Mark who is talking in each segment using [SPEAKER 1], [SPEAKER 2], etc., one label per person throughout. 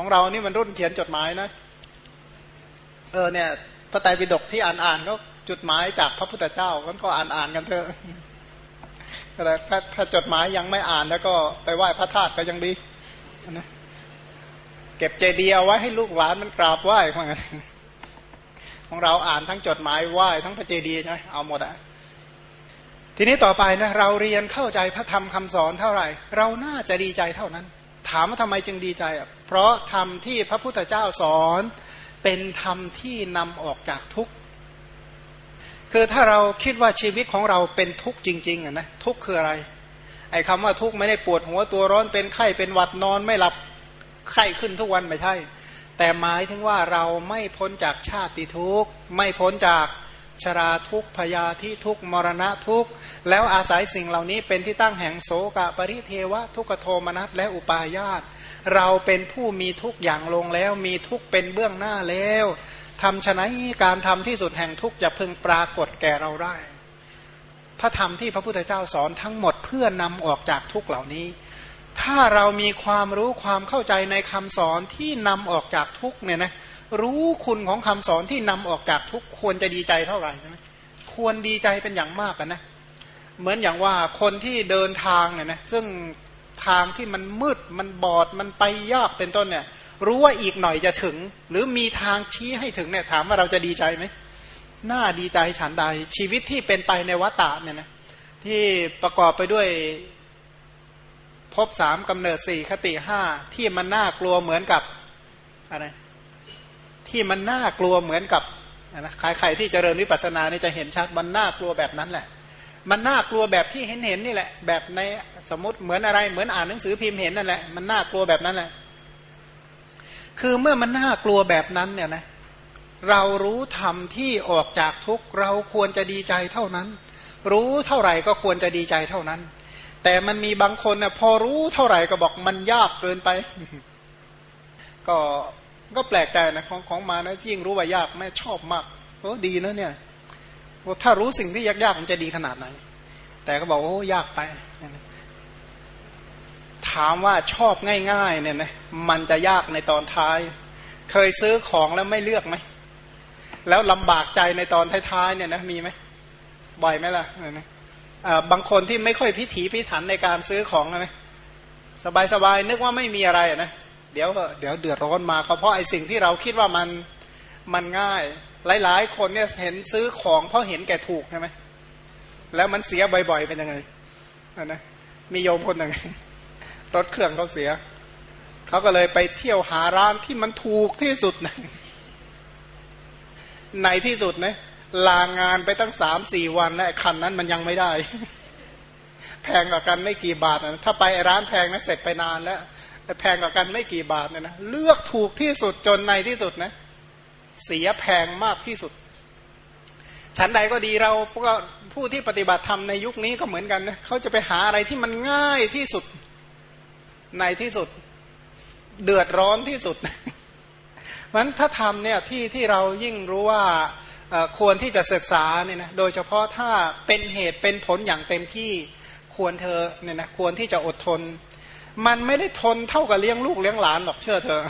[SPEAKER 1] ของเรานี่มันรุ่นเขียนจดหมายนะเออเนี่ยพระไตรปิฎกที่อ่านอ่านก็จดหมายจากพระพุทธเจ้าก็อ่านอ่านกันเถอะแต่ถ้าถ้าจดหมายยังไม่อ่านแล้วก็ไปไหว้พระธาตุก็ยังดีนะเก็บเจดีย์เอาไว้ให้ลูกหลานมันกราบไหว้เหมือนกันของเราอ่านทั้งจดหมายไหว้ทั้งพระเจดีย์ใช่ไหมเอาหมดอะทีนี้ต่อไปนะเราเรียนเข้าใจพระธรรมคำสอนเท่าไหร่ เราน่าจะดีใจเท่านั้น ถามว่าทำไมจึงดีใจอะเพราะธรรมที่พระพุทธเจ้าสอน เป็นธรรมที่นำออกจากทุกข์คือถ้าเราคิดว่าชีวิตของเราเป็นทุกข์จริงๆอะนะทุกข์คืออะไร ไอ้คำว่าทุกข์ไม่ได้ปวดหัวตัวร้อนเป็นไข้เป็นหวัดนอนไม่หลับไข้ขึ้นทุกวันไม่ใช่ แต่หมายถึงว่าเราไม่พ้นจากชาติทุกข์ไม่พ้นจาก ชราทุกพยาธิทุกมรณะทุกแล้วอาศัยสิ่งเหล่านี้เป็นที่ตั้งแห่งโสกะปริเทวะ ทุกโทมนัสและอุปาญาตเราเป็นผู้มีทุกอย่างลงแล้วมีทุกเป็นเบื้องหน้าแล้วทำฉะนั้นการทำที่สุดแห่งทุกจะพึงปรากฏแก่เราได้ พระธรรมที่พระพุทธเจ้าสอนทั้งหมดเพื่อนำออกจากทุกเหล่านี้ ถ้าเรามีความรู้ความเข้าใจในคำสอนที่นำออกจากทุกเนี่ยนะ รู้คุณของคำสอนที่นำออกจากทุกควรจะดีใจเท่าไหร่ใช่ไหมควรดีใจเป็นอย่างมากกันนะ เหมือนอย่างว่าคนที่เดินทางเนี่ยนะซึ่งทางที่มันมืดมันบอดมันไปยากเป็นต้นเนี่ย รู้ว่าอีกหน่อยจะถึง หรือมีทางชี้ให้ถึงเนี่ยถามว่าเราจะดีใจไหมน่าดีใจฉันใดชีวิตที่เป็นไปในวัฏฏะเนี่ยนะที่ประกอบไปด้วยพบสามกำเนิดสี่คติห้าที่มันน่ากลัวเหมือนกับอะไร ที่มันน่ากลัวเหมือนกับนะใครๆที่เจริญวิปัสสนานี่จะเห็นชัดมันน่ากลัวแบบนั้นแหละ มันน่ากลัวแบบที่เห็นเห็นนี่แหละ แบบในสมมติเหมือนอะไรเหมือนอ่านหนังสือพิมพ์เห็นนั่นแหละมันน่ากลัวแบบนั้นแหละ คือเมื่อมันน่ากลัวแบบนั้นเนี่ยนะเรารู้ธรรมที่ออกจากทุกเราควรจะดีใจเท่านั้น รู้เท่าไหร่ก็ควรจะดีใจเท่านั้น แต่มันมีบางคนเนี่ยพอรู้เท่าไหร่ก็บอกมันยากเกินไป ก็ ก็แปลกใจนะของของมานะยิ่งรู้ว่ายากแม่ชอบมากโอ้ดีนะเนี่ยถ้ารู้สิ่งที่ยากๆมันจะดีขนาดไหน แต่ก็บอกโอ้ยากไป ถามว่าชอบง่ายๆเนี่ยนะมันจะยากในตอนท้าย เคยซื้อของแล้วไม่เลือกไหมแล้วลำบากใจในตอนท้ายๆเนี่ยนะมีไหมบ่อยไหมล่ะบางคนที่ไม่ค่อยพิถีพิถันในการซื้อของนะสบายๆนึกว่าไม่มีอะไรนะ เดี๋ยวเดี๋ยวเดือดร้อนมาเขาเพราะไอ้สิ่งที่เราคิดว่ามันมันง่าย หลายๆ คนเนี่ยเห็นซื้อของเพราะเห็นแก่ถูกใช่ไหมแล้วมันเสียบ่อย ๆ เป็นยังไงนะมีโยมคนหนึ่งรถเครื่องเขาเสียเขาก็เลยไปเที่ยวหาร้านที่มันถูกที่สุดในที่สุดนะลางานไปตั้งสามสี่วันแล้วคันนั้นมันยังไม่ได้ แพงกว่ากันไม่กี่บาทนะถ้าไปร้านแพงนะเสร็จไปนานแล้ว แต่แพงกว่ากันไม่กี่บาทเนี่ยนะเลือกถูกที่สุดจนในที่สุดนะเสียแพงมากที่สุด ฉันใดก็ดีเราก็ผู้ที่ปฏิบัติธรรมในยุคนี้ก็เหมือนกันนะเขาจะไปหาอะไรที่มันง่ายที่สุดในที่สุด เดือดร้อนที่สุดมันถ้าทำเนี่ยที่ที่เรายิ่งรู้ว่าควรที่จะศึกษาเนี่ยนะโดยเฉพาะถ้าเป็นเหตุเป็นผลอย่างเต็มที่ควรเธอเนี่ยนะควรที่จะอดทน มันไม่ได้ทนเท่ากับเลี้ยงลูกเลี้ยงหลานหรอกเชื่อเธอ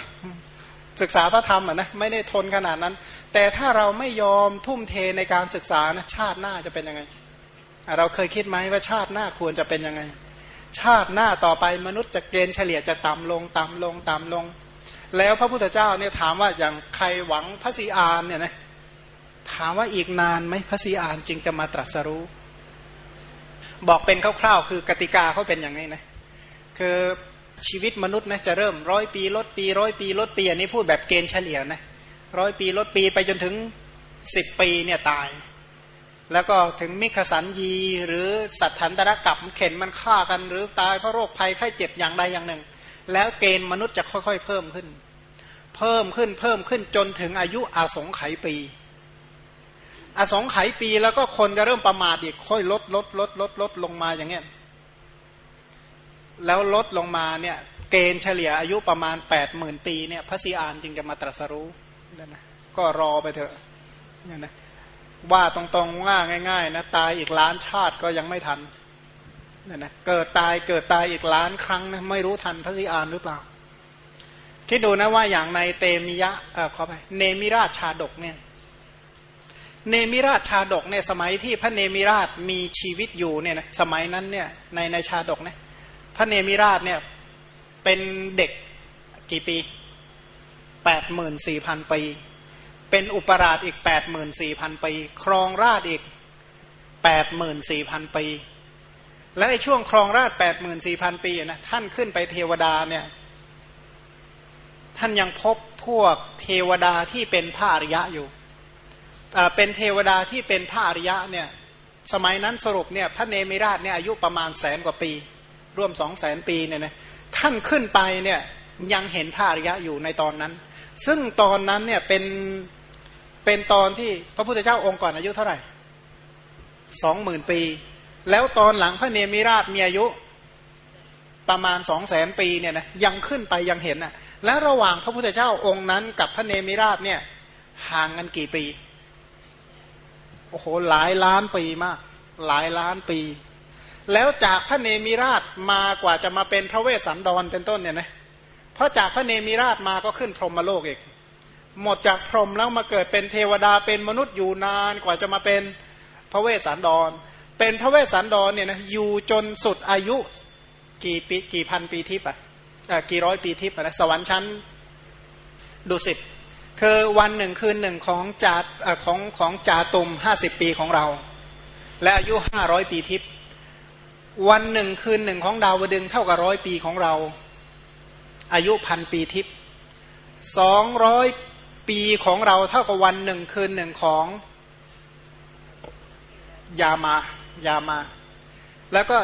[SPEAKER 1] ศึกษาพระธรรมอะนะไม่ได้ทนขนาดนั้น แต่ถ้าเราไม่ยอมทุ่มเทในการศึกษานะชาติหน้าจะเป็นยังไง เราเคยคิดไหมว่าชาติหน้าควรจะเป็นยังไง ชาติหน้าต่อไปมนุษย์จะเกณฑ์เฉลี่ยจะต่ำลงต่ำลงต่ำลง แล้วพระพุทธเจ้าเนี่ยถามว่าอย่างใครหวังพระศรีอานเนี่ยนะถามว่าอีกนานไหมพระศรีอานจึงจะมาตรัสรู้ บอกเป็นคร่าวๆคือกติกาเขาเป็นอย่างนี้นะ คือชีวิตมนุษย์นะจะเริ่มร้อยปีลดปีร้อยปีลดปีอันนี้พูดแบบเกณฑ์เฉลี่ยนะร้อยปีลดปีไปจนถึงสิบปีเนี่ยตาย แล้วก็ถึงมิขสันยีหรือสัตว์ถันตรกับเข็นมันฆ่ากันหรือตายเพราะโรคภัยไข้เจ็บอย่างใดอย่างหนึ่ง แล้วเกณฑ์มนุษย์จะค่อยๆ เพิ่มขึ้น เพิ่มขึ้นเพิ่มขึ้นจนถึงอายุอาสงไขปีอาสงไขปีแล้วก็คนจะเริ่มประมาทอีกค่อยลดลดลดลดลดลงมาอย่างเงี้ย แล้วลดลงมาเนี่ยเกณฑ์เฉลี่ยอายุประมาณ8ปดหมื่นปีเนี่ยพระสีอานจึงจะมาตรัสรู้นั่นะก็รอไปเถอะนี่นะว่าตรงๆว่าง่ายๆนะตายอีกล้านชาติก็ยังไม่ทันนั่นนะเกิดตายเกิดตายอีกล้านครั้งนะไม่รู้ทันพระสีอานหรือเปล่า คิดดูนะว่าอย่างในเตมิยะเออขอไปเนมิราชชาดกเนี่ยเนมิราชชาดกเนี่ยสมัยที่พระเนมิราชมีชีวิตอยู่เนี่ยนะสมัยนั้นเนี่ยในในชาดกเนี่ย พระเนมิราชเนี่ยเป็นเด็กกี่ปีแปดหมื่นสี่พันปี เป็นอุปราชอีกแปดหมื่นสี่พันปี ครองราชอีกแปดหมื่นสี่พันปี และในช่วงครองราชแปดหมื่นสี่พันปีนะท่านขึ้นไปเทวดาเนี่ยท่านยังพบพวกเทวดาที่เป็นพระอริยะอยู่ เป็นเทวดาที่เป็นพระอริยะเนี่ย สมัยนั้นสรุปเนี่ยพระเนมิราชเนี่ยอายุประมาณแสนกว่าปี ร่วมสองแสนปีเนี่ยนะท่านขึ้นไปเนี่ยยังเห็นพระอริยะอยู่ในตอนนั้น ซึ่งตอนนั้นเนี่ยเป็นเป็นตอนที่พระพุทธเจ้าองค์ก่อนอายุเท่าไหร่สองหมื่นปี แล้วตอนหลังพระเนมิราชมีอายุประมาณสองแสนปีเนี่ยนะยังขึ้นไปยังเห็นอะและระหว่างพระพุทธเจ้าองค์นั้น กับพระเนมิราชเนี่ยห่างกันกี่ปีโอ้โหหลายล้านปีมาก หลายล้านปี แล้วจากพระเนมิราชมากว่าจะมาเป็นพระเวสสันดรเป็นต้นเนี่ยนะเพราะจากพระเนมิราชมาก็ขึ้นพรหมโลกอีก หมดจากพรหมแล้วมาเกิดเป็นเทวดาเป็นมนุษย์อยู่นานกว่าจะมาเป็นพระเวสสันดร เป็นพระเวสสันดรเนี่ยนะอยู่จนสุดอายุกี่ปีกี่พันปีทิพย์อะกี่ร้อยปีทิพย์นะสวรรค์ชั้นดุสิตคือวันหนึ่งคืนหนึ่งของจาของของจาตุมห้าสิบปีของเรา และอายุห้าร้อยปีทิพย์ วันหนึ่งคืนหนึ่งของดาวดึงเท่ากับร้อยปีของเรา อายุพันปีทิพย์สองร้อยปีของเราเท่ากับวันหนึ่งคืนหนึ่งของยามายามา แล้วก็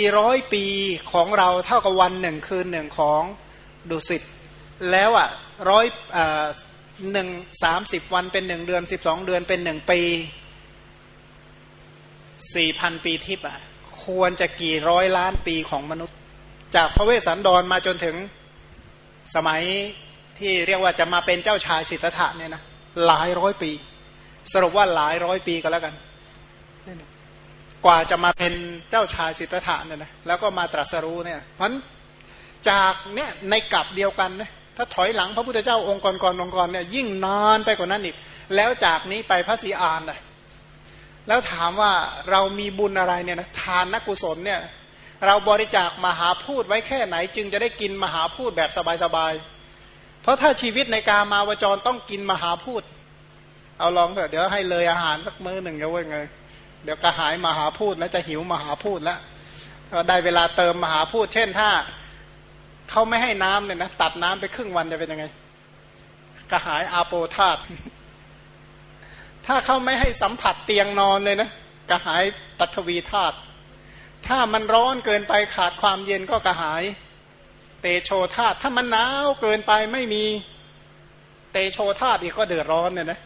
[SPEAKER 1] 400ปีของเราเท่ากับวันหนึ่งคืนหนึ่งของดุสิตแล้วอะร้อยหนึ่งสามสิบวันเป็นหนึ่งเดือนสิบสองเดือนเป็นหนึ่งปีสี่พันปีทิพย์อะ ควรจะกี่ร้อยล้านปีของมนุษย์ จากพระเวสสันดรมาจนถึงสมัยที่เรียกว่าจะมาเป็นเจ้าชายสิทธัตถะเนี่ยนะหลายร้อยปี สรุปว่าหลายร้อยปีก็แล้วกัน กว่าจะมาเป็นเจ้าชายสิทธัตถะเนี่ยนะแล้วก็มาตรัสรู้เนี่ยเพราะจากเนี่ยในกลับเดียวกันนะถ้าถอยหลังพระพุทธเจ้าองค์ก่องค์ก่อนเนี่ยยิ่งนานไปกว่านั้นอีก แล้วจากนี้ไปพระศรีอานเลย แล้วถามว่าเรามีบุญอะไรเนี่ยนะทานนักกุศลเนี่ยเราบริจาคมหาพูดไว้แค่ไหน จึงจะได้กินมหาพูดแบบสบายๆ เพราะถ้าชีวิตในการมาวจรต้องกินมหาพูด เอาลองเถอะเดี๋ยวให้เลยอาหารสักมื้อหนึ่งเยวว่าไงเดี๋ยวกระหายมหาพูดแล้วจะหิวมหาพูดแล้วได้เวลาเติมมหาพูด เช่นถ้าเขาไม่ให้น้ำเนี่ยนะตัดน้ำไปครึ่งวันจะเป็นยังไงกระหายอาโปธาต ถ้าเขาไม่ให้สัมผัสเตียงนอนเลยนะกระหายปัทวีธาตุถ้ามันร้อนเกินไปขาดความเย็นก็กระหาย เตโชธาตุถ้ามันหนาวเกินไปไม่มีเตโชธาตุอีกก็เดือดร้อนเนี่ยนะ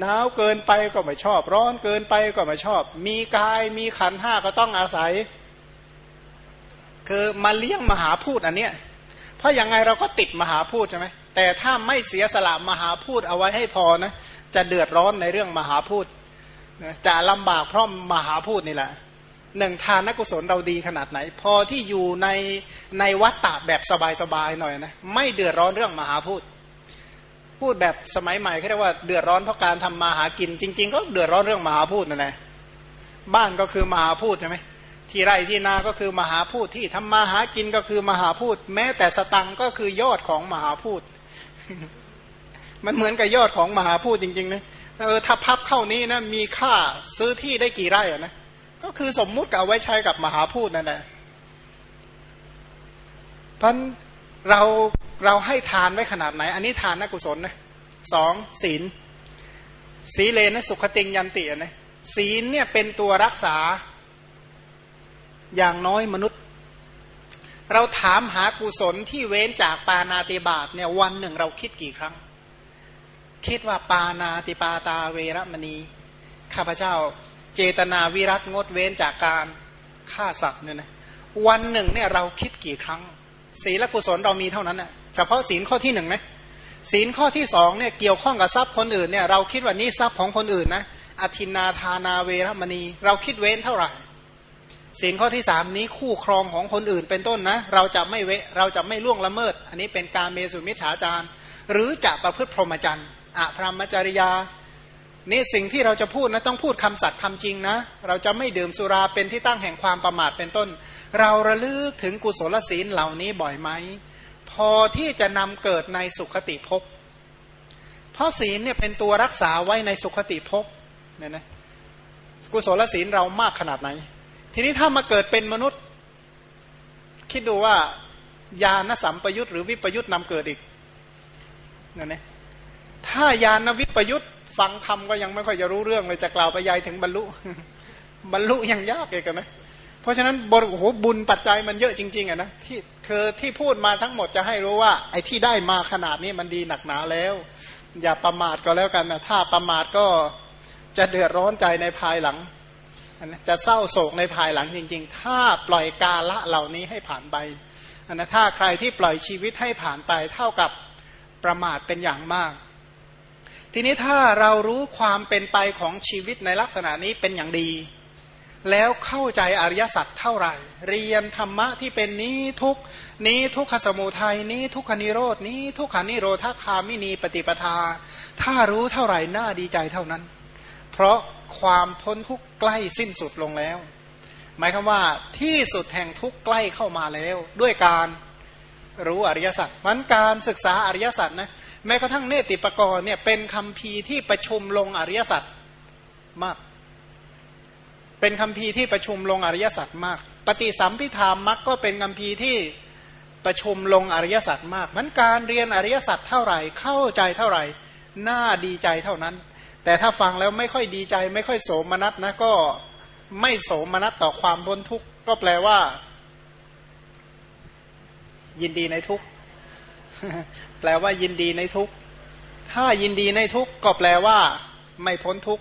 [SPEAKER 1] หนาวเกินไปก็ไม่ชอบ ร้อนเกินไปก็ไม่ชอบ มีกายมีขันห้าก็ต้องอาศัย คือมาเลี้ยงมหาพูดอันเนี้ยเพราะยังไงเราก็ติดมหาพูดใช่ไหมแต่ถ้าไม่เสียสละมหาพูดเอาไว้ให้พอนะ จะเดือดร้อนในเรื่องมหาพูดจะลำบากเพราะมหาพูดนี่แหละหนึ่งทานนักกุศลเราดีขนาดไหน พอที่อยู่ในในวัฏฏะแบบสบายๆหน่อยนะไม่เดือดร้อนเรื่องมหาพูดพูดแบบสมัยใหม่เขาเรียกว่าเดือดร้อนเพราะการทำมาหากิน จริง ๆ ก็เดือดร้อนเรื่องมหาพูดนั่นแหละบ้านก็คือมหาพูดใช่ไหมที่ไร่ที่นา ก็คือมหาพูดที่ทำมาหากินก็คือมหาพูด แม้แต่สตังก็คือยอดของมหาพูด มันเหมือนกับยอดของมหาพูดจริงๆนะเออถ้าพับเข้านี้นะมีค่าซื้อที่ได้กี่ไร่อะนะก็คือสมมุติกับเอาไว้ใช้กับมหาพูดนั่นแหละพันเราเราให้ทานไว้ขนาดไหน อันนี้ทานนักกุศลนะสองศีลสีเลนะสุขติงยันตินะศีลเนี่ยเป็นตัวรักษาอย่างน้อยมนุษย์ เราถามหากุศลที่เว้นจากปานาติบาตเนี่ยวันหนึ่งเราคิดกี่ครั้ง คิดว่าปานาติปาตาเวรมณีข้าพเจ้า เจตนาวิรัตงดเว้นจากการฆ่าสัตว์เนี่ยนะวันหนึ่งเนี่ยเราคิดกี่ครั้ง ศีลกุศลเรามีเท่านั้นนะเฉพาะศีลข้อที่หนึ่งนะศีลข้อที่สองเนี่ยเกี่ยวข้องกับทรัพย์คนอื่นเนี่ยเราคิดว่านี่ทรัพย์ของคนอื่นนะอธินาทานาเวรมณี เราคิดเว้นเท่าไหร่ศีลข้อที่สามนี้คู่ครองของคนอื่นเป็นต้นนะเราจะไม่เวเราจะไม่ล่วงละเมิด อันนี้เป็นการเมสุมิจฉาจารหรือจะประพฤติพรหมจรรย์ อะพรหมจริยา นี่สิ่งที่เราจะพูดนะต้องพูดคำสัตย์คำจริงนะ เราจะไม่ดื่มสุราเป็นที่ตั้งแห่งความประมาทเป็นต้น เราระลึกถึงกุศลศีลเหล่านี้บ่อยไหม พอที่จะนำเกิดในสุขติภพเพราะศีลเนี่ยเป็นตัวรักษาไว้ในสุขติภพเนี่ยนะกุศลศีลเรามากขนาดไหน ทีนี้ถ้ามาเกิดเป็นมนุษย์ คิดดูว่าญาณสัมปยุตหรือวิปยุตนำเกิดอีกเนั่นนะ ถ้ายานวิปยุตฟังธรรมก็ยังไม่ค่อยจะรู้เรื่องเลยจะกล่าวไปยายถึงบรรลุ บรรลุยังยากเองกันนะเพราะฉะนั้นบโอ้โหบุญปัจจัยมันเยอะจริงๆอะนะที่คือที่พูดมาทั้งหมดจะให้รู้ว่า ไอ้ที่ได้มาขนาดนี้มันดีหนักหนาแล้ว อย่าประมาทก็แล้วกันนะถ้าประมาทก็จะเดือดร้อนใจในภายหลังจะเศร้าโศกในภายหลังจริง ๆ ถ้าปล่อยกาละเหล่านี้ให้ผ่านไปนะถ้าใครที่ปล่อยชีวิตให้ผ่านไปเท่ากับประมาทเป็นอย่างมาก ทีนี้ถ้าเรารู้ความเป็นไปของชีวิตในลักษณะนี้เป็นอย่างดี แล้วเข้าใจอริยสัจเท่าไหร่ เรียนธรรมะที่เป็นนี้ทุกนี้ทุกขสมุทัยนี้ทุกขนิโรดนี้ทุกขานิโรธาคามินีปฏิปทา ถ้ารู้เท่าไหร่น่าดีใจเท่านั้น เพราะความพ้นทุกข์ใกล้สิ้นสุดลงแล้ว หมายคือว่าที่สุดแห่งทุกข์ใกล้เข้ามาแล้ว ด้วยการรู้อริยสัจมันการศึกษาอริยสัจนะ แม้กระทั่งเนติปกรณ์เนี่ยเป็นคำพีที่ประชุมลงอริยสัจมาก เป็นคำพีที่ประชุมลงอริยสัจมาก ปฏิสัมพิธามมักก็เป็นคำพีที่ประชุมลงอริยสัจมากมันการเรียนอริยสัจเท่าไหร่เข้าใจเท่าไหร่น่าดีใจเท่านั้น แต่ถ้าฟังแล้วไม่ค่อยดีใจ ไม่ค่อยโสมนัสนะก็ไม่โสมนัสต่อความพ้นทุกข์ก็แปลว่า ยินดีในทุกข์ แปลว่ายินดีในทุก ถ้ายินดีในทุกก็แปลว่า ไม่พ้นทุก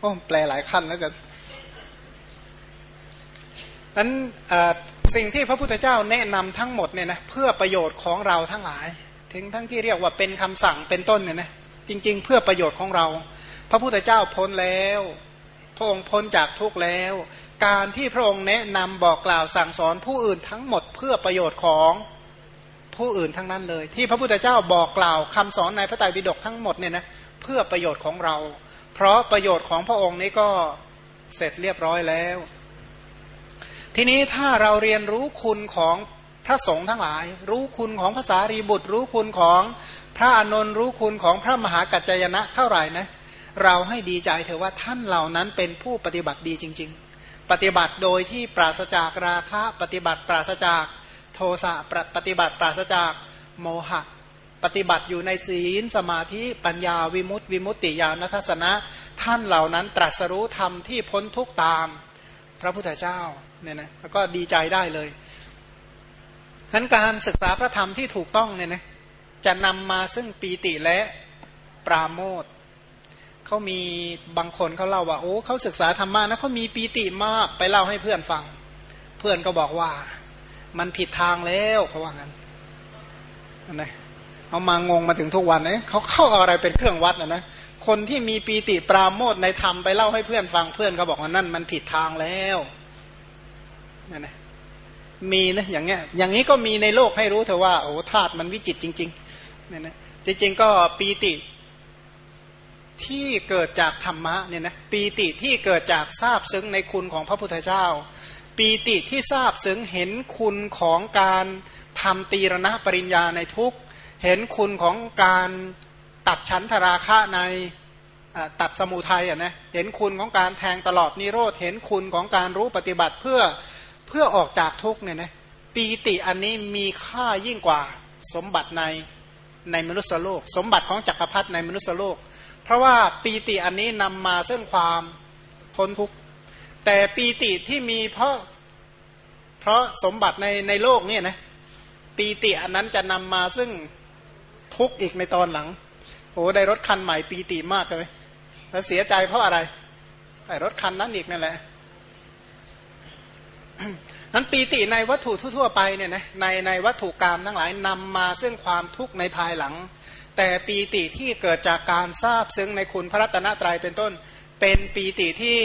[SPEAKER 1] โอ้แปลหลายขั้นแล้วกันนั้นสิ่งที่พระพุทธเจ้าแนะนำทั้งหมดเนี่ยนะเพื่อประโยชน์ของเราทั้งหลาย ถึงทั้งที่เรียกว่าเป็นคำสั่งเป็นต้นเนี่ยนะจริง ๆ เพื่อประโยชน์ของเรา พระพุทธเจ้าพ้นแล้วพระองค์พ้นจากทุกข์แล้ว การที่พระองค์แนะนำบอกกล่าวสั่งสอนผู้อื่นทั้งหมดเพื่อประโยชน์ของ ผู้อื่นทั้งนั้นเลย ที่พระพุทธเจ้าบอกกล่าวคำสอนในพระไตรปิฎกทั้งหมดเนี่ยนะเพื่อประโยชน์ของเรา เพราะประโยชน์ของพระองค์นี้ก็เสร็จเรียบร้อยแล้ว ทีนี้ถ้าเราเรียนรู้คุณของพระสงฆ์ทั้งหลาย รู้คุณของภาษารีบุตร รู้คุณของพระอนนท์รู้คุณของพระมหากัจจยนะเท่าไหร่นะเราให้ดีใจเถอะว่าท่านเหล่านั้นเป็นผู้ปฏิบัติดีจริง ๆ ปฏิบัติโดยที่ปราศจากราคะ ปฏิบัติปราศจาก ทสะปฏิบัติปราศจากโมหะ ปฏิบัติอยู่ในศีลสมาธิปัญญาวิมุตติวิมุตติญาณทัศนะ ท่านเหล่านั้นตรัสรู้ธรรมที่พ้นทุกตาม พระพุทธเจ้าเนี่ยนะแล้วก็ดีใจได้เลยทั้นการศึกษาพระธรรมที่ถูกต้องเนี่ยนะจะนำมาซึ่งปีติและปราโมทเขามีบางคนเขาเล่าว่าโอ้เขาศึกษาธรรมะนะเขามีปีติมากไปเล่าให้เพื่อนฟัง เพื่อนก็บอกว่า มันผิดทางแล้วเขาว่างั้นนะเอามางงมาถึงทุกวันเนี่ยเขาเข้าอาอะไรเป็นเครื่องวัดนะนะคนที่มีปีติปราโมทในธรรมไปเล่าให้เพื่อนฟังเพื่อนเขาบอกว่านั่นมันผิดทางแล้วนั่นนะมีนะอย่างเงี้ย อย่างนี้ก็มีในโลกให้รู้เถอะว่าโอ้ธาตุมันวิจิตจริงๆเนี่ยนะจริง ๆ ก็ปีติที่เกิดจากธรรมะเนี่ยนะปีติที่เกิดจากทราบซึ้งในคุณของพระพุทธเจ้า ปีติที่ทราบซึ้งเห็นคุณของการทำตีรณะปริญญาในทุกเห็นคุณของการตัดชั้นธราคะในตัดสมุทัยอะนะเห็นคุณของการแทงตลอดนิโรธ เห็นคุณของการรู้ปฏิบัติเพื่อเพื่อออกจากทุกเนี่ยนะปีติอันนี้มีค่ายิ่งกว่าสมบัติในในมนุษยโลก สมบัติของจักรพรรดิในมนุษยโลก เพราะว่าปีติอันนี้นำมาซึ่งความพ้นทุกข์ แต่ปีติที่มีเพราะเพราะสมบัติในในโลกเนี่ยนะปีติอันนั้นจะนำมาซึ่งทุกข์อีกในตอนหลังโอ้ได้รถคันใหม่ปีติมากเลยแล้วเสียใจเพราะอะไรไอ้รถคันนั้นอีกนั่นแหละนั้นปีติในวัตถุทั่วๆไปเนี่ยนะในในวัตถุกรรมทั้งหลายนำมาซึ่งความทุกข์ในภายหลัง แต่ปีติที่เกิดจากการทราบซึ้งในคุณพระรัตนตรัยเป็นต้น เป็นปีติที่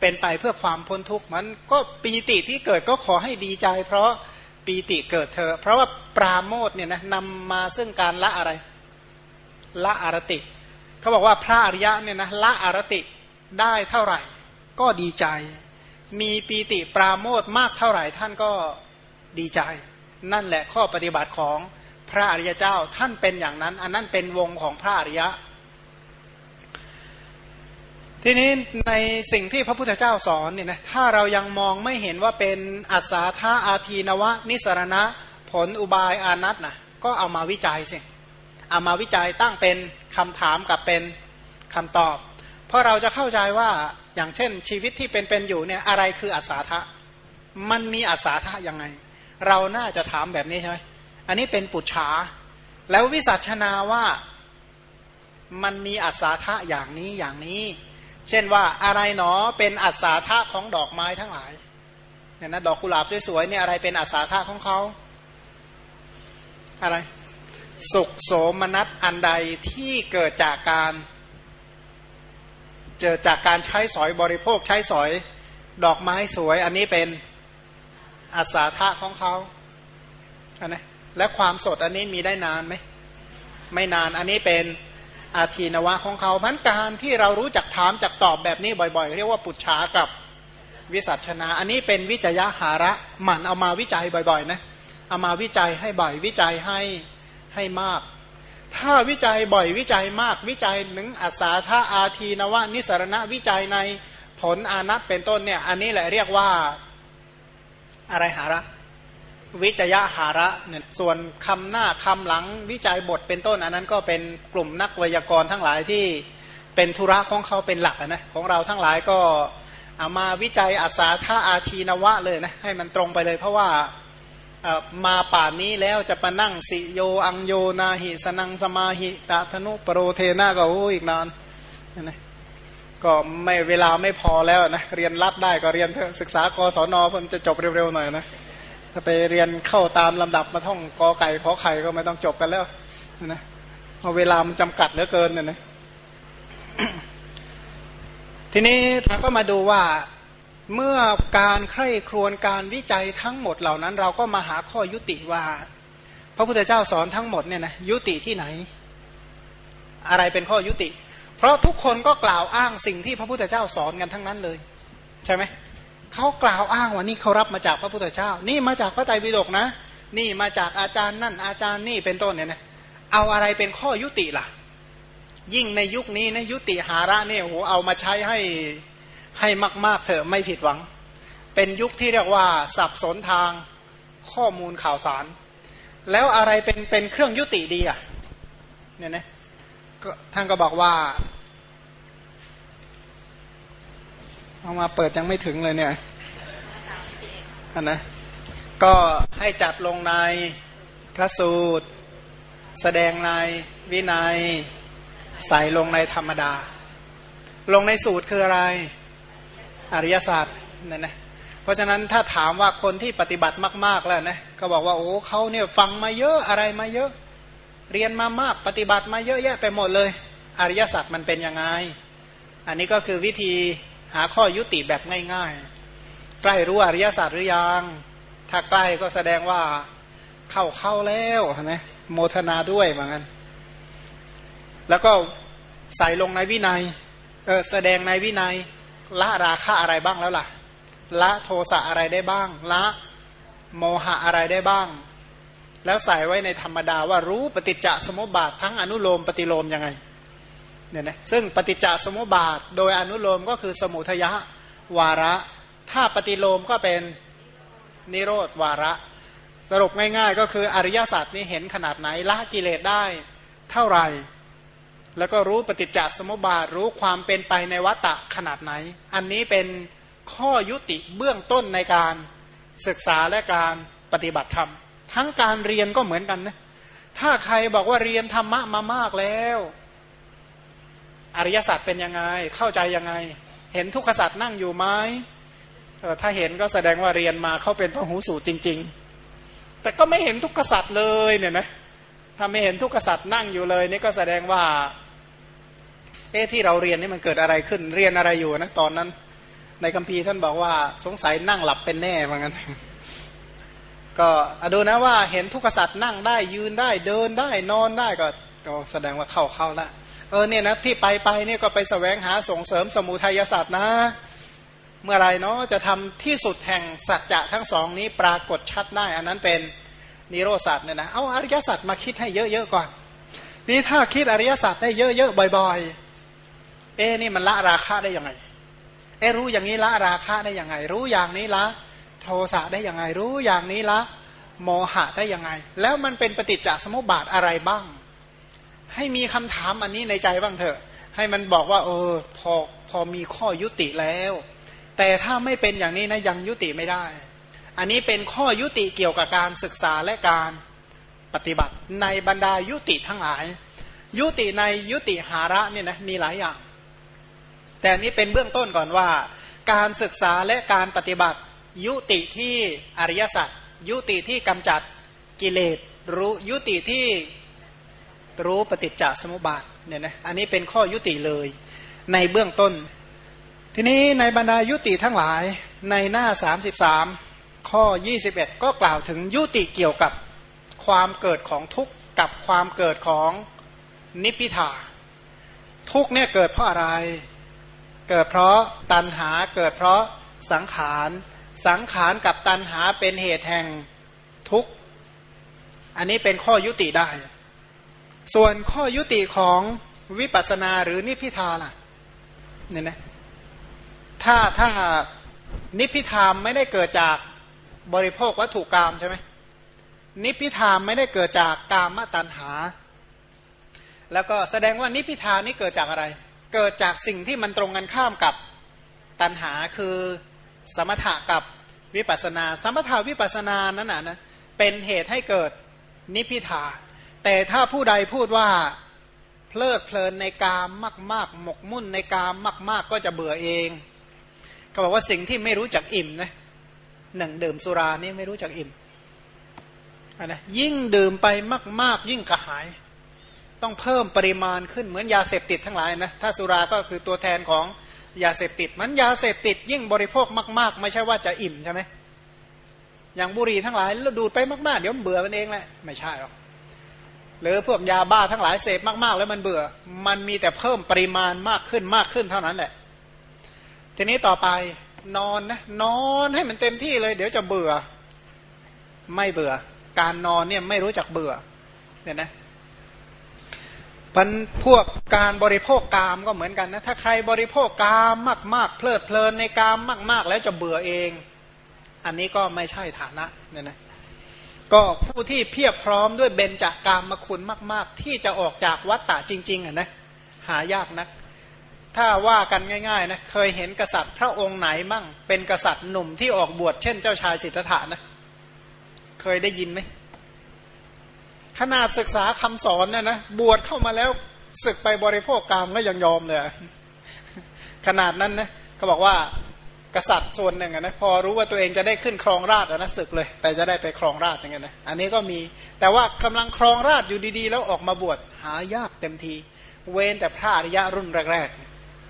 [SPEAKER 1] เป็นไปเพื่อความพ้นทุกข์มันก็ปีติที่เกิดก็ขอให้ดีใจ เพราะปีติเกิดเธอ เพราะว่าปราโมทเนี่ยนะนำมาซึ่งการละอะไร ละอารติ เขาบอกว่าพระอริยะเนี่ยนะละอารติได้เท่าไหร่ ก็ดีใจ มีปีติปราโมทมากเท่าไหร่ท่านก็ดีใจ นั่นแหละข้อปฏิบัติของพระอริยเจ้าท่านเป็นอย่างนั้น อันนั้นเป็นวงของพระอริยะ ทีนี้ในสิ่งที่พระพุทธเจ้าสอนเนี่ยนะถ้าเรายังมองไม่เห็นว่าเป็นอัศาธาอาทีนวะ นิสรณะ ผลอุบายอานัตนะก็เอามาวิจัยสิเอามาวิจัยตั้งเป็นคำถามกับเป็นคำตอบ เพราะเราจะเข้าใจว่าอย่างเช่น ชีวิตที่เป็นเป็นอยู่เนี่ยอะไรคืออัศาธะมันมีอัศาธะยังไง เราน่าจะถามแบบนี้ใช่ไหมอันนี้เป็นปุจฉาแล้ววิสัชนาว่ามันมีอัศาธะอย่างนี้อย่างนี้ เช่นว่าอะไรหนอเป็นอัศาธะของดอกไม้ทั้งหลายเนี่ยนะดอกกุหลาบสวยๆเนี่ยอะไรเป็นอัศาธะของเขาอะไร สุขโสมนัสอันใดที่เกิดจากการเจอจากการใช้สอยบริโภคใช้สอยดอกไม้สวย อันนี้เป็นอาสาทะของเขาอันนี้และความสดอันนี้มีได้นานไหม ไม่นานอันนี้เป็น อาทีนวะของเขาพันการที่เรารู้จักถามจักตอบแบบนี้บ่อยๆ เรียกว่าปุจฉากับวิสัชนา อันนี้เป็นวิจยะหาระหมั่นเอามาวิจัยบ่อยๆนะเอามาวิจัยให้บ่อยวิจัยให้ให้มาก ถ้าวิจัยบ่อยวิจัยมากวิจัยหนึ่งอาสาธาอาทีนวะนิสรณะวิจัยในผลอานัตเป็นต้นเนี่ยอันนี้แหละเรียกว่าอะไรหาระ วิจยะหาระเนี่ยส่วนคำหน้าคำหลังวิจัยบทเป็นต้น อันนั้นก็เป็นกลุ่มนักวยากรณ์ทั้งหลายที่เป็นธุระของเขาเป็นหลักนะของเราทั้งหลายก็เอามาวิจัยอาสาธาอาทีนวะเลยนะให้มันตรงไปเลย เพราะว่ามาป่านนี้แล้วจะมานั่งสิโยอังโยนาหิสนังสมาหิตาธนุปโรเทนาก็โอ้อีกนานนะก็ไม่เวลาไม่พอแล้วนะเรียนรับได้ก็เรียนเถอะศึกษากศนเพิ่มจะจบเร็วๆหน่อยนะ ถ้าไปเรียนเข้าตามลำดับมาท่องกอไก่ขอไข่ก็ไม่ต้องจบกันแล้วนะเพราะเวลามันจำกัดเหลือเกินเนี่ยนะทีนี้เราก็มาดูว่าเมื่อการใคร่ครวญการวิจัยทั้งหมดเหล่านั้น เราก็มาหาข้อยุติว่า พระพุทธเจ้าสอนทั้งหมดเนี่ยนะยุติที่ไหน อะไรเป็นข้อยุติ เพราะทุกคนก็กล่าวอ้างสิ่งที่พระพุทธเจ้าสอนกันทั้งนั้นเลย ใช่ไหม เขากล่าวอ้างว่านี่เขารับมาจากพระพุทธเจ้า นี่มาจากพระไตรปิฎกนะ นี่มาจากอาจารย์นั่นอาจารย์นี่เป็นต้นเนี่ยนะเอาอะไรเป็นข้อยุติล่ะ ยิ่งในยุคนี้นะยุติหาระเนี่ยโหเอามาใช้ให้ให้มาก ๆเถอะไม่ผิดหวัง เป็นยุคที่เรียกว่าสับสนทางข้อมูลข่าวสาร แล้วอะไรเป็นเป็นเครื่องยุติดีอะเนี่ยนะท่านก็บอกว่า เอามาเปิดยังไม่ถึงเลยเนี่ยอันนะก็ให้จัดลงในพระสูตร แสดงในวินัยใส่ลงในธรรมดา ลงในสูตรคืออะไร อริยศาสตร์นั่นนะเพราะฉะนั้นถ้าถามว่าคนที่ปฏิบัติมาก ๆแล้วนะก็บอกว่าโอ้เขาเนี่ยฟังมาเยอะอะไรมาเยอะ เรียนมามากปฏิบัติมาเยอะแยะไปหมดเลย อริยศาสตร์มันเป็นยังไง อันนี้ก็คือวิธี หาข้อยุติแบบง่ายๆ ใกล้รู้อริยศาสตร์หรือยัง ถ้าใกล้ก็แสดงว่าเข้าเข้าแล้วนะโมทนาด้วยเหมือนกันแล้วก็ใส่ลงในวินัยเออแสดงในวินัยละราคะอะไรบ้างแล้วล่ะ ละโทสะอะไรได้บ้าง ละโมหะอะไรได้บ้าง แล้วใส่ไว้ในธรรมดาว่ารู้ปฏิจจสมุปบาททั้งอนุโลมปฏิโลมยังไง เนี่ยนะซึ่งปฏิจจสมุปบาท โดยอนุโลมก็คือสมุทยะวาระ ถ้าปฏิโลมก็เป็นนิโรธวาระ สรุปง่ายๆ ก็คืออริยสัจนี้เห็นขนาดไหนละกิเลสได้เท่าไหร่ แล้วก็รู้ปฏิจจสมุปบาท รู้ความเป็นไปในวัตตะขนาดไหน อันนี้เป็นข้อยุติเบื้องต้นในการศึกษาและการปฏิบัติธรรม ทั้งการเรียนก็เหมือนกันนะถ้าใครบอกว่าเรียนธรรมะมามากแล้ว อริยสัจเป็นยังไง เข้าใจยังไง เห็นทุกขสัจนั่งอยู่ไหมถ้าเห็นก็แสดงว่าเรียนมาเขาเป็นพหูสูตรจริง ๆ แต่ก็ไม่เห็นทุกขสัจเลยเนี่ยนะถ้าไม่เห็นทุกขสัจนั่งอยู่เลยนี่ก็แสดงว่า เอ๊ะที่เราเรียนนี่มันเกิดอะไรขึ้น เรียนอะไรอยู่นะตอนนั้น ในคัมภีร์ท่านบอกว่าสงสัยนั่งหลับเป็นแน่เหมือนกันก็ดูนะว่าเห็นทุกขสัตว์นั่งได้ยืนได้เดินได้นอนได้ก็ก็แสดงว่าเข้าเข้าละ เออเนี่ยนะที่ไปไปเนี่ยก็ไปสแสวงหาส่งเสริมสมุทัยศาสตร์นะ เมื่อไรเนาะจะทำที่สุดแห่งสัจจะทั้งสองนี้ปรากฏชัดได้ อันนั้นเป็นนิโรธศาสตร์เนี่ยนะเอาอริยสัจมาคิดให้เยอะๆก่อน นี่ถ้าคิดอริยสัจได้เยอะๆบ่อย ๆ เอ๊นี่มันละราคะได้ยังไงเอ๊รู้อย่างนี้ละราคะได้ยังไง รู้อย่างนี้ละโทสะได้ยังไง รู้อย่างนี้ละโมหะได้ยังไง แล้วมันเป็นปฏิจจสมุปบาทอะไรบ้าง ให้มีคำถามอันนี้ในใจบ้างเถอะ ให้มันบอกว่า เออพอพอมีข้อยุติแล้ว แต่ถ้าไม่เป็นอย่างนี้นะยังยุติไม่ได้ อันนี้เป็นข้อยุติเกี่ยวกับการศึกษาและการปฏิบัติในบรรดายุติทั้งหลาย ยุติในยุติหาระเนี่ยนะมีหลายอย่าง แต่นี้เป็นเบื้องต้นก่อนว่า การศึกษาและการปฏิบัติ ยุติที่อริยสัจยุติที่กำจัดกิเลสรู้ยุติที่ รู้ปฏิจจสมุปบาทเนี่ยนะอันนี้เป็นข้อยุติเลย ในเบื้องต้น ทีนี้ในบรรดายุติทั้งหลายในหน้า 33 ข้อ 21 ก็กล่าวถึงยุติเกี่ยวกับความเกิดของทุกข์กับความเกิดของนิพพิทา ทุกเนี่ยเกิดเพราะอะไร เกิดเพราะตัณหาเกิดเพราะสังขารสังขารกับตัณหาเป็นเหตุแห่งทุกข์ อันนี้เป็นข้อยุติได้ ส่วนข้อยุติของวิปัสสนาหรือนิพพิทาล่ะเนี่ยนะถ้าถ้านิพพิทามไม่ได้เกิดจากบริโภควัตถุกรรมใช่ไหมนิพพิทามไม่ได้เกิดจากกามตัณหา แล้วก็แสดงว่านิพพิทานี่เกิดจากอะไร เกิดจากสิ่งที่มันตรงกันข้ามกับตัณหาคือสมถะกับวิปัสนา สมถะวิปัสนานั้นนะเป็นเหตุให้เกิดนิพิทา แต่ถ้าผู้ใดพูดว่าเพลิดเพลินในกามมาก ๆ หมกมุ่นในกามมาก ๆ ก็จะเบื่อเองเขาบอกว่าสิ่งที่ไม่รู้จักอิ่มนะหนึ่งดื่มสุรานี่ไม่รู้จักอิ่มนะยิ่งดื่มไปมาก ๆ ยิ่งกระหาย ต้องเพิ่มปริมาณขึ้นเหมือนยาเสพติดทั้งหลายนะถ้าสุราก็คือตัวแทนของยาเสพติด มันยาเสพติด ยิ่งบริโภคมาก ๆ ไม่ใช่ว่าจะอิ่มใช่ไหมอย่างบุหรี่ทั้งหลายแล้วดูดไปมาก ๆ เดี๋ยวมันเบื่อมันเองแหละไม่ใช่หรอก หรือพวกยาบ้าทั้งหลายเสพมาก ๆ แล้วมันเบื่อ มันมีแต่เพิ่มปริมาณมากขึ้นมากขึ้นเท่านั้นแหละ ทีนี้ต่อไปนอนนะนอนให้มันเต็มที่เลย เดี๋ยวจะเบื่อ ไม่เบื่อ การนอนเนี่ยไม่รู้จักเบื่อเนี่ยนะพันพวกการบริโภคกามก็เหมือนกันนะถ้าใครบริโภคกามมาก ๆ เพลิดเพลินในกามมาก ๆ แล้วจะเบื่อเอง อันนี้ก็ไม่ใช่ฐานะเนี่ยนะ ก็ผู้ที่เพียบพร้อมด้วยเบญจากกามมาคุณมาก ๆ ที่จะออกจากวัฏฏะจริง ๆอะนะหายากนัก ถ้าว่ากันง่ายๆนะเคยเห็นกษัตริย์พระองค์ไหนมั่ง เป็นกษัตริย์หนุ่มที่ออกบวชเช่นเจ้าชายสิทธัตถะนะเคยได้ยินไหมขนาดศึกษาคำสอนเนี่ยนะบวชเข้ามาแล้วศึกไปบริโภคกรรมก็ยังยอมเลยขนาดนั้นนะเขาบอกว่า กษัตริย์ส่วนหนึ่งนะพอรู้ว่าตัวเองจะได้ขึ้นครองราชนะศึกเลย ไปจะได้ไปครองราชอย่างเงี้ยนะอันนี้ก็มีแต่ว่ากำลังครองราชอยู่ดีๆ แล้วออกมาบวชหายากเต็มที เว้นแต่พระอริยะรุ่นแรก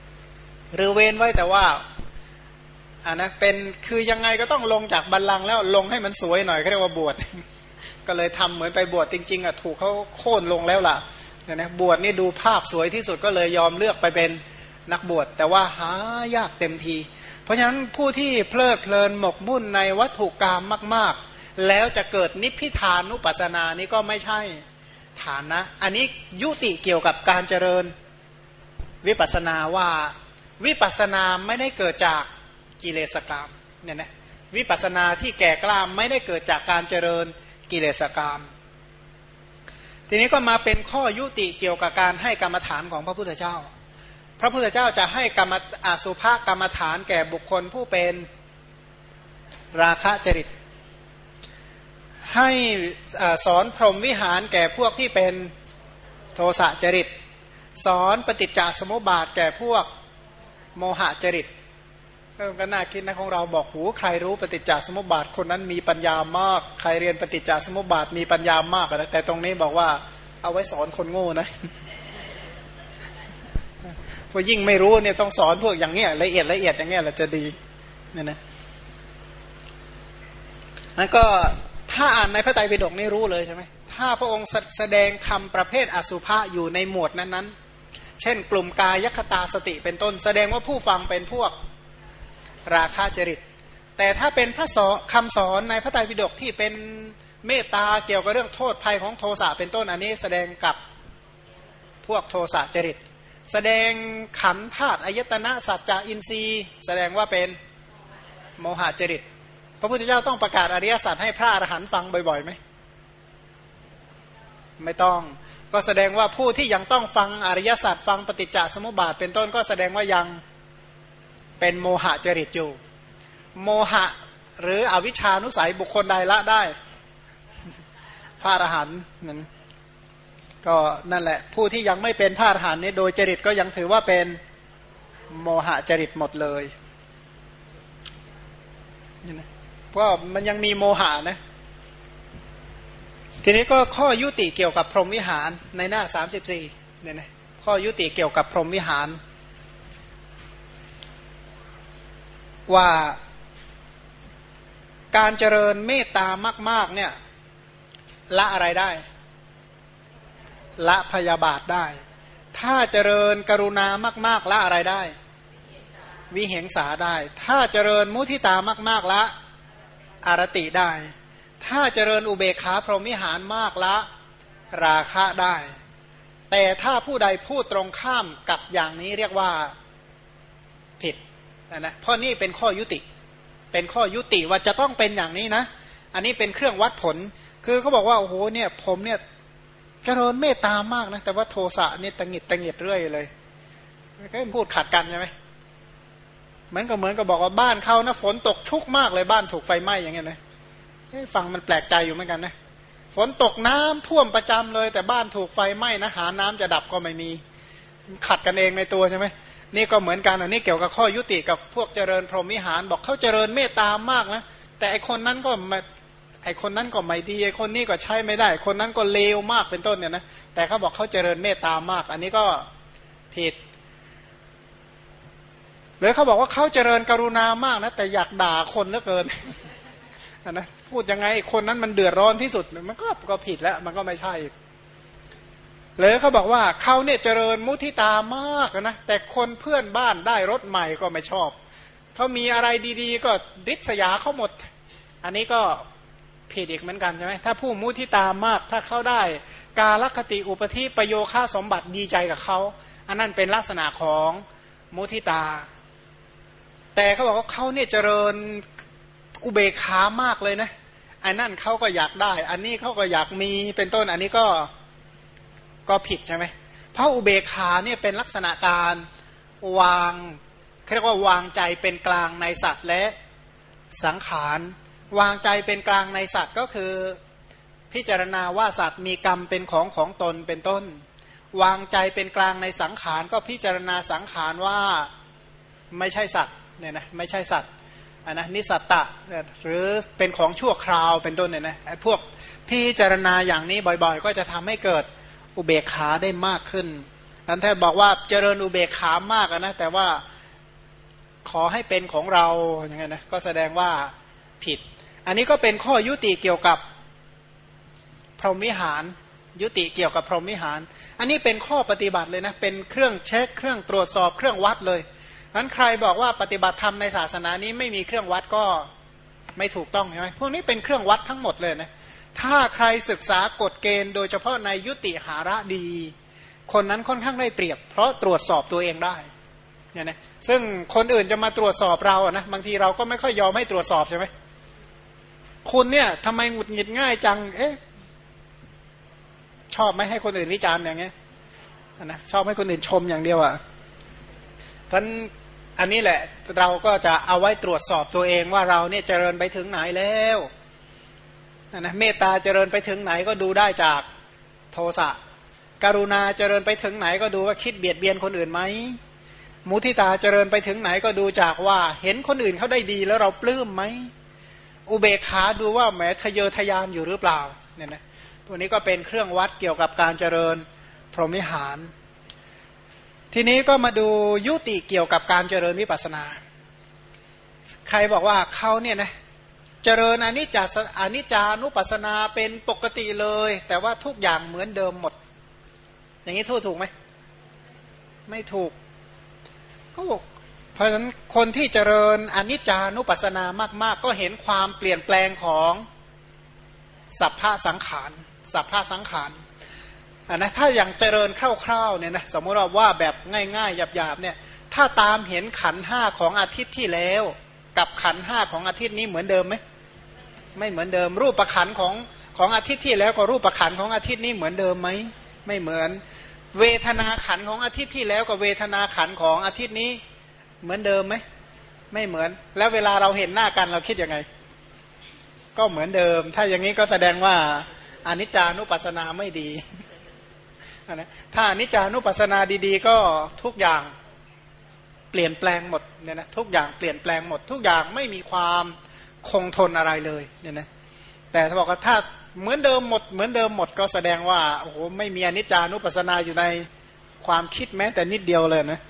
[SPEAKER 1] ๆหรือเว้นไว้แต่ว่าอ่านะเป็นคือยังไงก็ต้องลงจากบัลลังก์แล้วลงให้มันสวยหน่อยเขาเรียกว่าบวชก็เลยทำเหมือนไปบวชจริง ๆอะถูกเขาโค่นลงแล้วล่ะเนี่ยนะบวชนี่ดูภาพสวยที่สุดก็เลยยอมเลือกไปเป็นนักบวชแต่ว่าหายากเต็มที ราะฉะนั้นผู้ที่เพลิดเพลินหมกมุ่นในวัตถุกรรมมาก ๆ แล้วจะเกิดนิพพิทานุปัสสนานี้ก็ไม่ใช่ฐานนะ อันนี้ยุติเกี่ยวกับการเจริญวิปัสสนาว่าวิปัสสนาไม่ได้เกิดจากกิเลสกรรมเนี่ยนะวิปัสนาที่แก่กล้ามไม่ได้เกิดจากการเจริญกิเลสกรรม ทีนี้ก็มาเป็นข้อยุติเกี่ยวกับการให้กรรมฐานของพระพุทธเจ้า พระพุทธเจ้าจะให้กรรมอาสุภกรรมฐานแก่บุคคลผู้เป็นราคะจริต ให้สอนพรหมวิหารแก่พวกที่เป็นโทสะจริต สอนปฏิจจสมุปบาทแก่พวกโมหะจริตก็น่าคิดนะของเราบอกหูใครรู้ปฏิจจสมุปบาทคนนั้นมีปัญญามาก ใครเรียนปฏิจจสมุปบาทมีปัญญามากแต่ตรงนี้บอกว่าเอาไว้สอนคนโง่นะ พอยิ่งไม่รู้เนี่ยต้องสอนพวกอย่างเงี้ยละเอียดละเอียดอย่างเงี้ยเราจะดีเนี่ยนะนั้นก็ถ้าอ่านในพระไตรปิฎกนี่รู้เลยใช่ไหมถ้าพระองค์แสดงธรรมประเภทอสุภะอยู่ในหมวดนั้นๆ เช่น กลุ่มกายคตาสติเป็นต้น แสดงว่าผู้ฟังเป็นพวกราคาจริต แต่ถ้าเป็นพระสอคำสอนในพระไตรปิฎกที่เป็นเมตตาเกี่ยวกับเรื่องโทษภัยของโทสะเป็นต้นอันนี้แสดงกับพวกโทสะจริต แสดงขันธาตุอายตนะสัจจะอินทรีย์ แสดงว่าเป็นโมหะจริต พระพุทธเจ้าต้องประกาศอริยสัจให้พระอรหันต์ฟังบ่อยๆไหมไม่ต้องก็แสดงว่าผู้ที่ยังต้องฟังอริยสัจฟังปฏิจจสมุปบาท เป็นต้นก็แสดงว่ายังเป็นโมหะจริตอยู่ โมหะหรืออวิชานุสัยบุคคลใดละได้ พระอรหันต์นั้น ก็นั่นแหละ ผู้ที่ยังไม่เป็นพระอรหันต์นี่โดยจริตก็ยังถือว่าเป็นโมหะจริตหมดเลยนี่นะเพราะมันยังมีโมหะนะ ทีนี้ก็ข้อยุติเกี่ยวกับพรหมวิหารในหน้าสามสิบสี่เนี่ยนะข้อยุติเกี่ยวกับพรหมวิหาร ว่าการเจริญเมตตามาก ๆ เนี่ยละอะไรได้ ละพยาบาทได้ ถ้าเจริญกรุณามาก ๆละอะไรได้ วิเหงสาได้ ถ้าเจริญมุทิตามาก ๆละอารติได้ ถ้าเจริญอุเบกขาพรหมิหารมากละราคะได้ แต่ถ้าผู้ใดพูดตรงข้ามกับอย่างนี้เรียกว่าผิดนะนะเพราะนี่เป็นข้อยุติ เป็นข้อยุติว่าจะต้องเป็นอย่างนี้นะ อันนี้เป็นเครื่องวัดผล คือเขาบอกว่าโอ้โหเนี่ยผมเนี่ย เจริญเมตตามากนะ แต่ว่าโทสะนี่ตังหิดตังหิดเรื่อยเลยก็พูดขัดกันใช่ไหมมือนกับเหมือนกับบอกว่าบ้านเขานะฝนตกชุกมากเลยบ้านถูกไฟไหม้อย่างเงี้ยนะฟังมันแปลกใจอยู่เหมือนกันนะฝนตกน้ำท่วมประจำเลย แต่บ้านถูกไฟไหม้นะหาน้ำจะดับก็ไม่มี ขัดกันเองในตัวใช่ไหมนี่ก็เหมือนกันอันนี้เกี่ยวกับข้อยุติกับพวกเจริญพรหมิหาร บอกเขาเจริญเมตตามากนะแต่ไอคนนั้นก็ ไอคนนั้นก็ไม่ดีไอคนนี้ก็ใช้ไม่ได้ คนนั้นก็เลวมากเป็นต้นเนี่ยนะแต่เขาบอกเขาเจริญเมตตามาก อันนี้ก็ผิดหรือเขาบอกว่าเขาเจริญกรุณามากนะแต่อยากด่าคนเหลือเกินนะพูดยังไงคนนั้นมันเดือดร้อนที่สุดมันก็ก็ผิดแล้ว มันก็ไม่ใช่เลยเขาบอกว่าเขาเนี่ยเจริญมุทิตามากนะแต่คนเพื่อนบ้านได้รถใหม่ก็ไม่ชอบเขามีอะไรดี ๆ ก็ริษยาเขาหมด อันนี้ก็ ผิดอีกเหมือนกันใช่ไหมถ้าผู้มุทิตามากถ้าเขาได้ กาลคติอุปธิประโยค่าสมบัติดีใจกับเขาอันนั้นเป็นลักษณะของมุทิตา แต่เขาบอกว่าเขาเนี่ยเจริญอุเบกขามากเลยนะไอ้นั่นเขาก็อยากได้ อันนี้เขาก็อยากมีเป็นต้นอันนี้ก็ก็ผิดใช่ไหมเพราะอุเบกขาเนี่ยเป็นลักษณะการวางเรียกว่าวางใจเป็นกลางในสัตว์และสังขาร วางใจเป็นกลางในสัตว์ก็คือ พิจารณาว่าสัตว์มีกรรมเป็นของของตนเป็นต้น วางใจเป็นกลางในสังขารก็พิจารณาสังขารว่าไม่ใช่สัตว์เนี่ยนะไม่ใช่สัตว์นนะนิสัตตะหรือเป็นของชั่วคราวเป็นต้นเนี่ยนะไอ้พวกพิจารณาอย่างนี้บ่อยๆ ก็จะทำให้เกิดอุเบกขาได้มากขึ้นอันแท้บอกว่าเจริญอุเบกขามากนะแต่ว่าขอให้เป็นของเราอย่างเงี้ยนะก็แสดงว่าผิด อันนี้ก็เป็นข้อยุติเกี่ยวกับพรหมวิหาร ยุติเกี่ยวกับพรหมวิหาร อันนี้เป็นข้อปฏิบัติเลยนะเป็นเครื่องเช็คเครื่องตรวจสอบเครื่องวัดเลยนั้นใครบอกว่าปฏิบัติธรรมในศาสนานี้ไม่มีเครื่องวัดก็ไม่ถูกต้องใช่ไหมพวกนี้เป็นเครื่องวัดทั้งหมดเลยนะถ้าใครศึกษากฎเกณฑ์โดยเฉพาะในยุติหาระดี คนนั้นค่อนข้างได้เปรียบ เพราะตรวจสอบตัวเองได้เนี่ยนะซึ่งคนอื่นจะมาตรวจสอบเราอะนะบางทีเราก็ไม่ค่อยยอมให้ตรวจสอบใช่ไหม คุณเนี่ยทำไมหงุดหงิดง่ายจัง เอ๊ะ ชอบไม่ให้คนอื่นวิจารณ์อย่างเงี้ยนะชอบให้คนอื่นชมอย่างเดียวอะ่ะท่านอันนี้แหละเราก็จะเอาไว้ตรวจสอบตัวเองว่าเราเนี่ยเจริญไปถึงไหนแล้วนะเมตตาเจริญไปถึงไหนก็ดูได้จากโทสะกรุณาเจริญไปถึงไหนก็ดูว่าคิดเบียดเบียนคนอื่นไหมมุทิตาเจริญไปถึงไหนก็ดูจากว่า เห็นคนอื่นเขาได้ดีแล้วเราปลื้มไหม อุเบกขาดูว่าแหมทะเยอทะยานอยู่หรือเปล่าเนี่ยนะตัวนี้ก็เป็นเครื่องวัดเกี่ยวกับการเจริญพรหมิหาร ทีนี้ก็มาดูยุติเกี่ยวกับการเจริญวิปัสนา ใครบอกว่าเขาเนี่ยนะเจริญอนิจจาอนิจจานุปัสนาเป็นปกติเลย แต่ว่าทุกอย่างเหมือนเดิมหมด อย่างนี้ทูดถูกไหมไม่ถูกก็บอก ราะฉะนั้นคนที่เจริญอนิจจานุปัสสนามาก ๆ ก็เห็นความเปลี่ยนแปลงของสัพพะสังขารสัพพะสังขารอันนะถ้าอย่างเจริญคร่าวๆเนี่ยนะสมมติว่าแบบง่ายๆหยาบๆเนี่ยถ้าตามเห็นขันห้าของอาทิตย์ที่แล้ว กับขันห้าของอาทิตย์นี้เหมือนเดิมไหมไม่เหมือนเดิม รูปประขันของของอาทิตย์ที่แล้วกับรูปประขันของอาทิตย์นี้เหมือนเดิมไหมไม่เหมือน เวทนาขันของอาทิตย์ที่แล้วกับเวทนาขันของอาทิตย์นี้ เหมือนเดิมไหมไม่เหมือน แล้วเวลาเราเห็นหน้ากันเราคิดยังไง ก็เหมือนเดิม ถ้าอย่างนี้ก็แสดงว่าอนิจจานุปัสสนาไม่ดีนะถ้าอนิจจานุปัสสนาดีๆ ก็ทุกอย่างเปลี่ยนแปลงหมดเนี่ยนะทุกอย่างเปลี่ยนแปลงหมด ทุกอย่างไม่มีความคงทนอะไรเลยเนี่ยนะแต่ถ้าบอกว่าถ้าเหมือนเดิมหมด เหมือนเดิมหมดก็แสดงว่าโอ้โหไม่มีอนิจจานุปัสสนาอยู่ในความคิดแม้แต่นิดเดียวเลยนะ